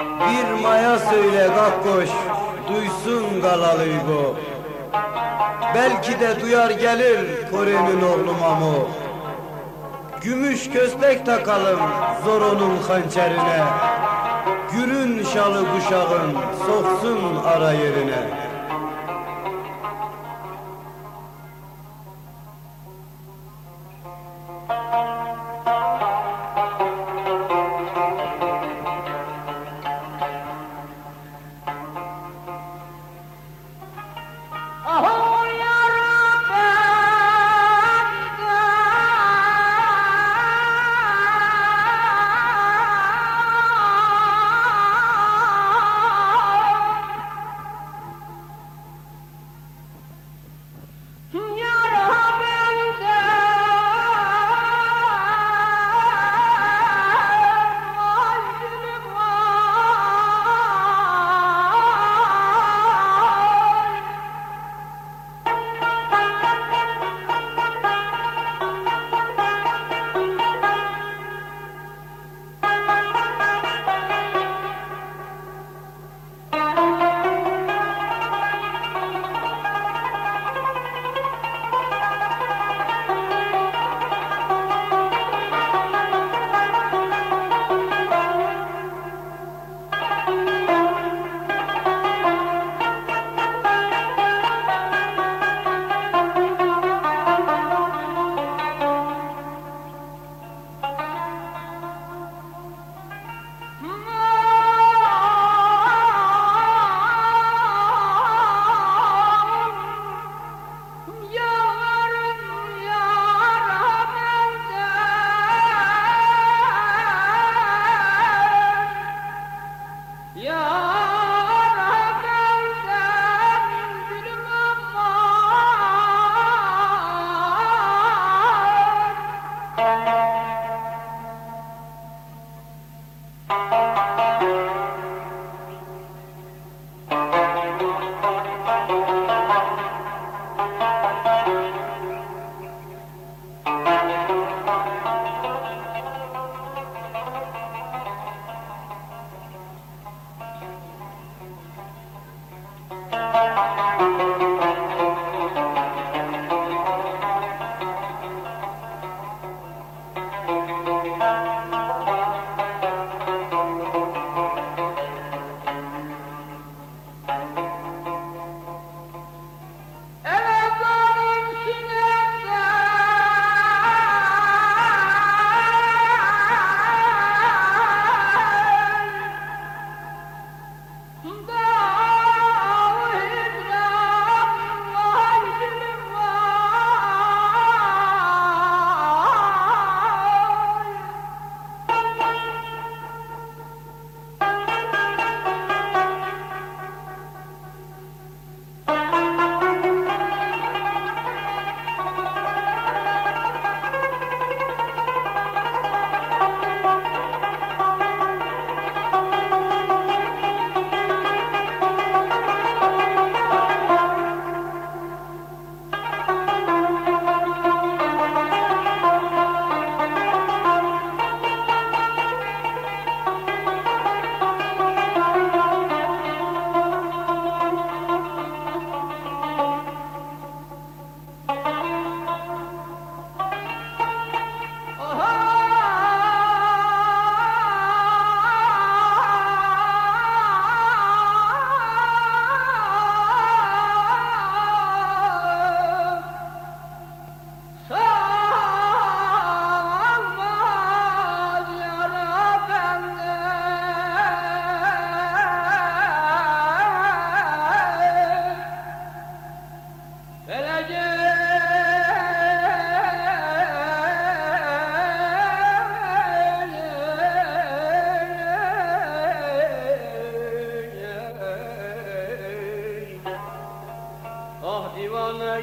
Bir maya söyle kakkoş, duysun Galalıygo. Belki de duyar gelir Kore'nin oğlu Mamo. Gümüş köstek takalım Zoro'nun hançerine. Gürün şalı kuşağın soksun ara yerine.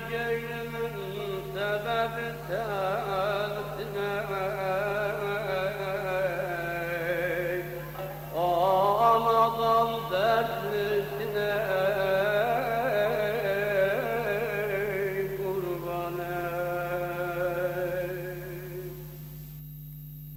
الجيم سببتها